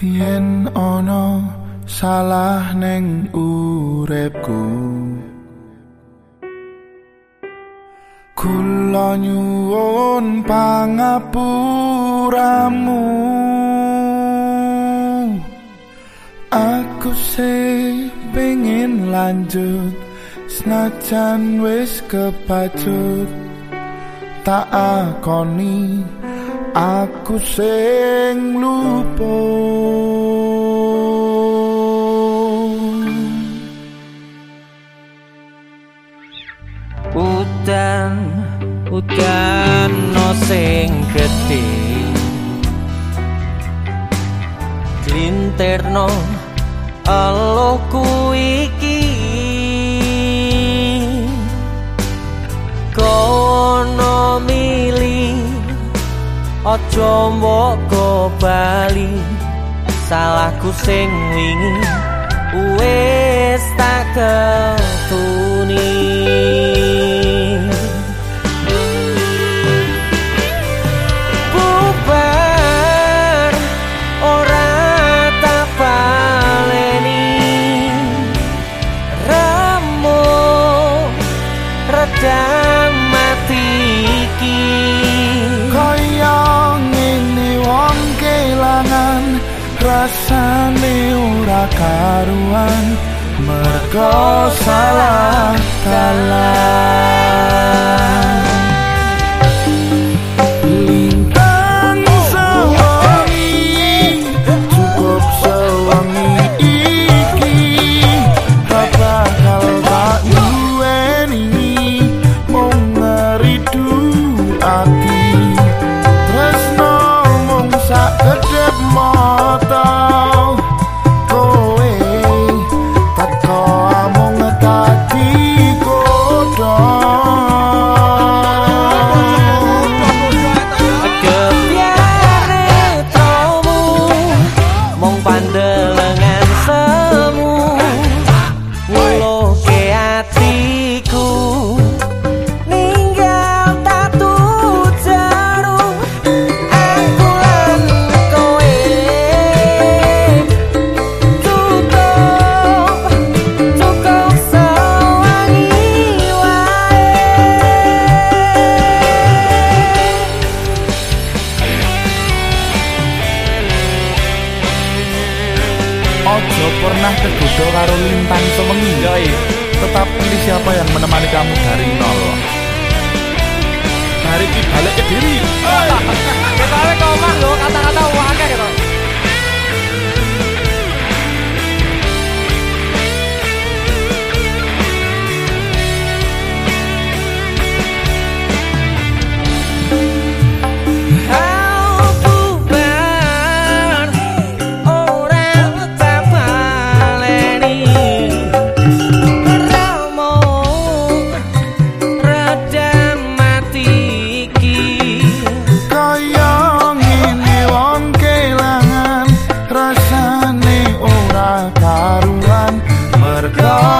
yen ana salah ning uripku. Kula nyuwun pangapuramu. Aku se pengen lanjut senajan wis kepacut tak akoni aku sing lupa. Udan udan no sing gedhe. Glinterno aloku iki aja mbok bali salahku sing wingi. Wis tak karuan Mergo salah tetap pilih siapa yang menemani kamu dari nol. Hari ini balik ke diri. Kita balik ke rumah lo, kata-kata wakil gitu.